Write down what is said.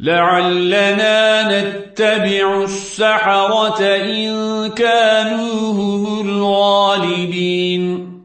لعلنا نتبع السحرة إن كانوا هم الغالبين.